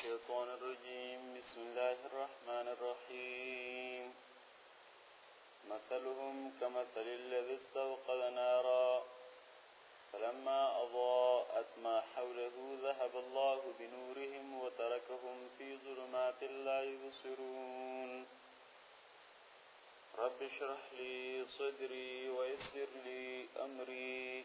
الشيطان الرجيم بسم الله الرحمن الرحيم مثلهم كمثل الذي استوقد نارا فلما أضاءت ما حوله ذهب الله بنورهم وتركهم في ظلمات لا يبصرون رب اشرح لي صدري ويسر لي أمري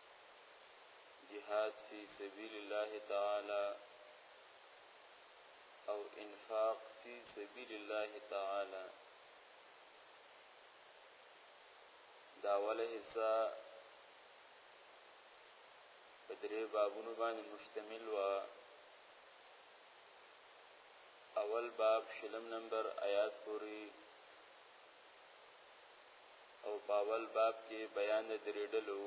جهاد فی سبیل الله تعالی او انفاق فی سبیل الله تعالی دا وله حصہ په درې بابونو باندې مشتمل و اول باب شلم نمبر آیات پوری او په اول باب کې بیان د درې ډلو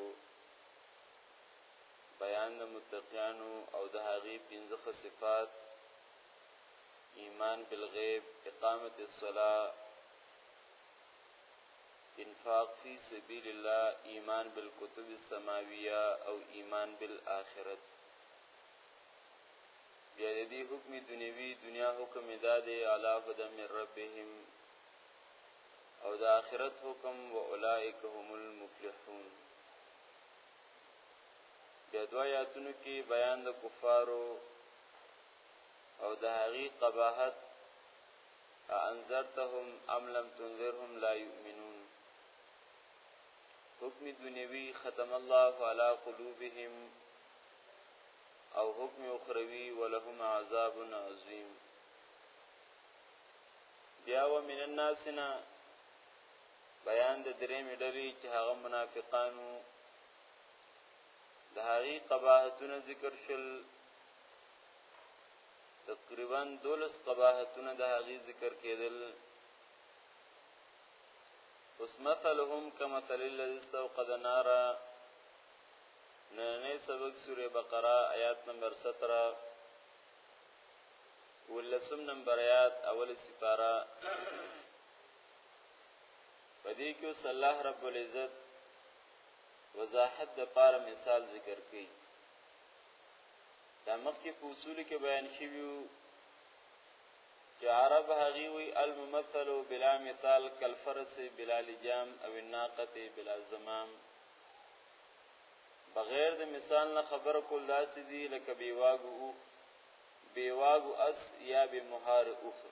بیان د متقیانو او د هغې پنځه صفات ایمان بالغیب اقامت الصلاه انفاق فی سبیل الله ایمان بالکتب السماویه او ایمان بالآخرت بیا د دې حکم دنیوي دنیا حکم دادې علا هدم ربهم او د آخرت حکم و اولائک هم المفلحون بیا دو آیاتونو کې بیان د کفارو او د هغې قباحت انذرتهم ام لم تنذرهم لا یؤمنون حکم دنیوی ختم الله علی قلوبهم او حکم اخروی ولهم عذاب عظیم بیا و من الناس نه بیان د درې مډلې چې هغه منافقانو د هغې قباحتونه ذکر شول تقریبا دولس قباحتونه د هغې ذکر کېدل اوس مثلهم کمثل الذي استوقد نارا ننه سبق سوره بقره آیات نمبر 17 ولسم نمبر آیات اول سپارا پدې کې صلی الله رب العزت وضاحت د پاره مثال ذکر کړي دا مخکې په اصول کې بیان شوی چې عرب هغه وی الممثل بلا مثال کالفرس بلا لجام او الناقه بلا زمام بغیر د مثال نه خبره کول داسې دي لکه بیواګو اوخ بیواګو اس یا به مهار اوخ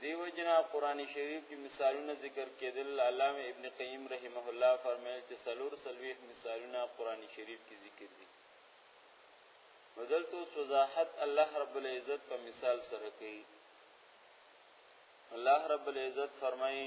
دیو جنا قران شریف کې مثالونه ذکر کېدل علامه ابن قیم رحمه الله فرمایل چې سلور سلويخ مثالونه قران شریف کې ذکر دي بدلته وضاحت الله رب العزت په مثال سره کوي الله رب العزت فرمایي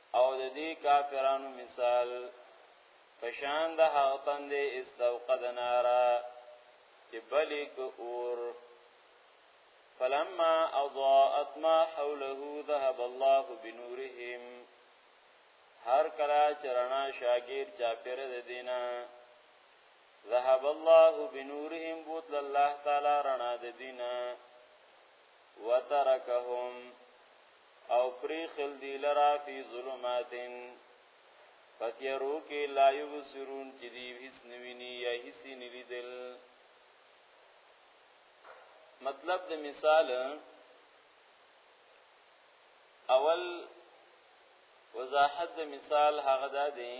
او د دې کافرانو مثال پشان د هغه تند استوقد نارا چې بلیک اور فلما اضاءت ما حوله ذهب الله بنورهم هر کلا چرنا شاگیر چاپیر د دینه ذهب الله بنورهم بوتل الله تعالی رنا د دینه وترکهم او پریخل دی لرا فی ظلماتن پتیرو کې لا یبصرون چې دی هیڅ نویني یا هیڅ نلیدل مطلب د مثال اول وضاحت د مثال هغه ده دی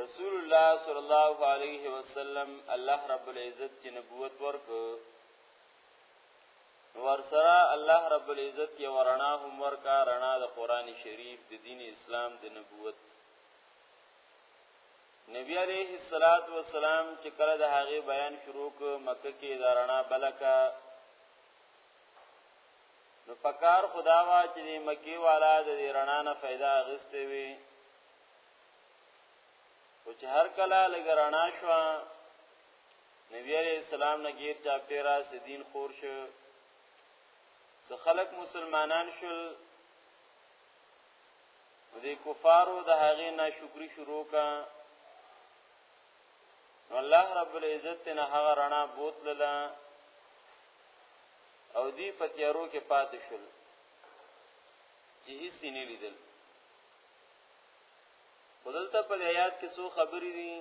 رسول الله صلی الله علیه وسلم الله رب العزت کی نبوت ورکو ورسره الله رب العزت یو رڼا هم ورکا رڼا د قران شریف د دین اسلام د نبوت نبی علیه الصلاۃ والسلام چې کله د هغه بیان شروع ک مکه کې د رڼا بلکا نو پکار خدا وا چې مکی والا د رڼا نه फायदा اغسته وي او چې هر کله لګرانه شو نبی علیہ السلام نه غیر چاپیرا سدین خور شو څو خلق مسلمانان شول د کفارو د هغه ناشکری شروع کا نو الله رب العزت نه هغه رڼا بوتلله او دی په تیارو کې پاتې شول چې هیڅ نه لیدل خدلته په آیات کې څو خبرې دي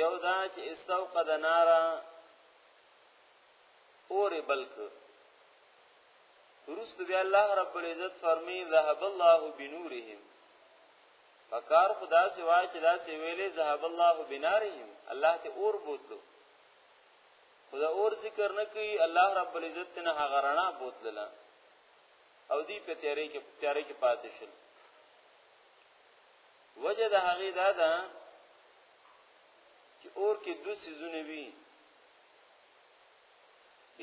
یو دا چې استوقد نارا اور بلک روست بیا الله رب العزت فرمی ذهب الله بنورهم فکار خدا سوا چې دا سی ویلې ذهب الله بنارهم الله ته اور بوتلو خدا اور ذکر نه کوي الله رب العزت نه هغه رڼا بوتلله او دی په تیارې کې تیارې کې پاتې شل وجه د هغې دا ده چې اور کې دو سیزونه وي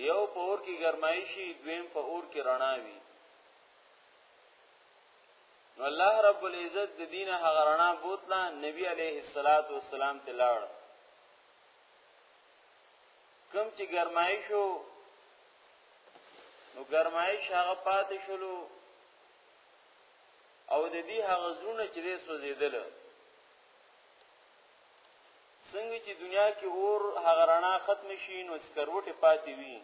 یو په اور کې ګرمایي شي دویم په اور کې رڼا وي نو الله رب العزت د دین هغه رڼا بوتله نبی علیه الصلاۃ والسلام ته لاړ کم چې ګرمایي شو نو ګرمایي شغه پاتې شلو او د دې هغه زړونه چې دې سوځیدل څنګه چې دنیا کې اور هغه رڼا ختم شي نو سکروټه پاتې وي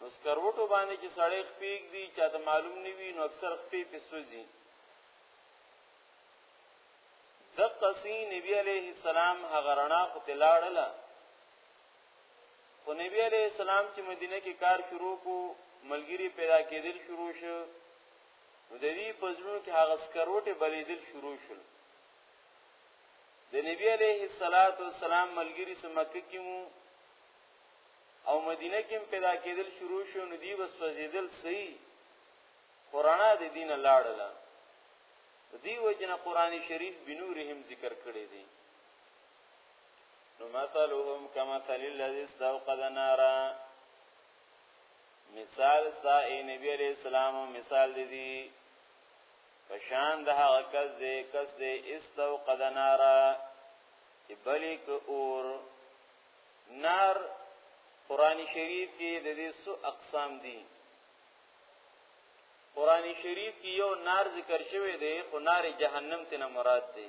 نو سکروټو باندې چې سړی خپېګ دي چاته معلوم نه وي نو اکثر خپې په سوځي د قصي نبی عليه السلام هغه رڼا خو تلاړله خو نبی علی السلام چې مدینه کې کار شروع کو ملګری پیدا کېدل شروع شو نو د دې پزړونو کې هغه سکروټه بلیدل شروع شول د نبی علی السلام ملګری سمکه کې مو او مدینه کې پیدا کېدل شروع شو نو دی وس فزیدل سي قرآن د دین لاړله دی وجنه قرآنی شریف بنورهم ذکر کړی دی نو مثلهم کمثل الذي استوقد نارا مثال ستا ای نبی علیہ السلام مثال دی دی پشان ده هغه کس دی کس دی استوقد نارا چې بلیک اور نار قران شریف کې د دې سو اقسام دي قران شریف کې یو نار ذکر شوی دی خو نار جهنم ته نه مراد دی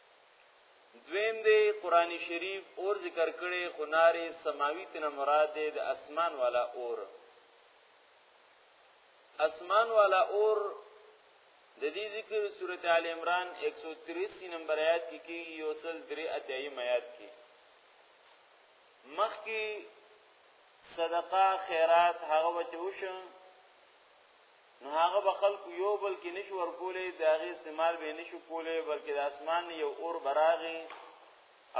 دویم دی قران شریف اور ذکر کړي خنارې سماوي تنه مراد دی د اسمان والا اور اسمان والا اور د دې ذکر سورته ال عمران 183 نمبر آیات کې کې یوصل درې اتیاي آیات کې مخ کې صدقه خیرات هغه وته وشو نو هغه به خلکو یو بل کې نشو ورکولې د هغه استعمال به نشو کولې بلکې د اسمان یو اور براغي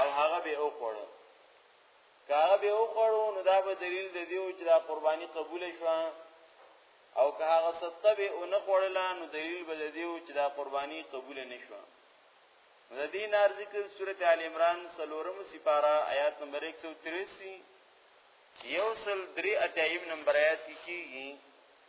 او هغه به او خوړو کاغه به او خوړو نو دا به دلیل د دیو چې دا قرباني قبول شوه او که هغه سته به او نه خوړل نو دلیل به دیو چې دا قرباني قبول نشوه د دې نار ذکر سورته ال عمران سلورم سپارا آیات نمبر 183 یو سل درې اتیم نمبر آیات کې کیږي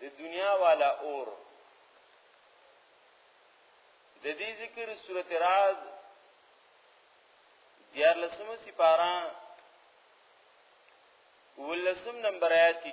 د دنیا والا اور د دې ذکر سورته راز دیار لسمه سپارا ولسم نمبر آیات کې